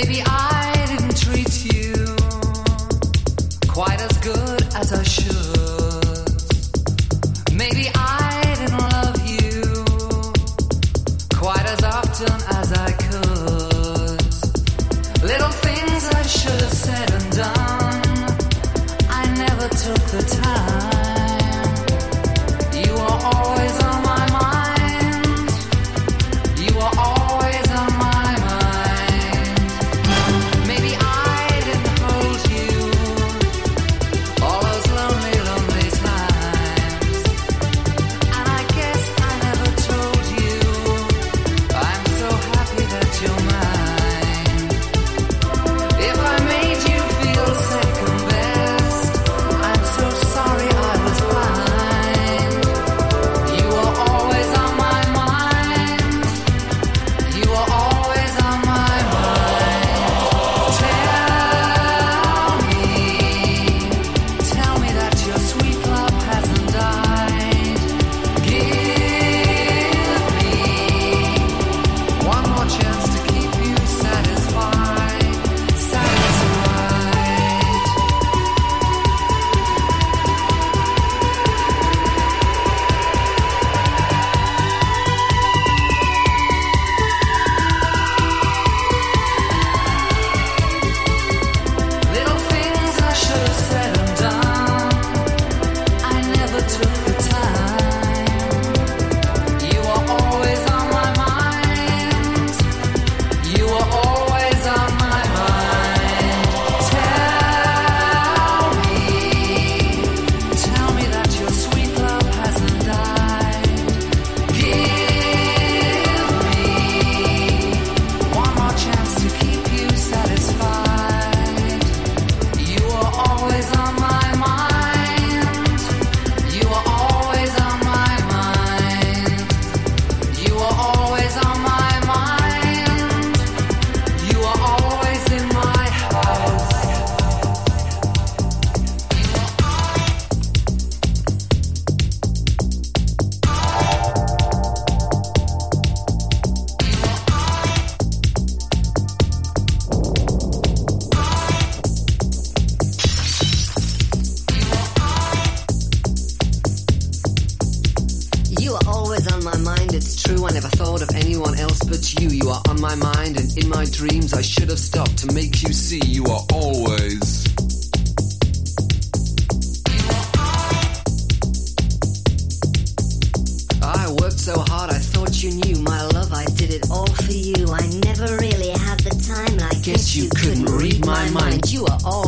Maybe I didn't treat you quite as good as I should. Maybe I didn't love you quite as often as I could. Little things I should have said and done. on my mind and in my dreams I should have stopped to make you see you are always I worked so hard I thought you knew my love I did it all for you I never really had the time I guess, you, couldn't, read, my mind. mind you are always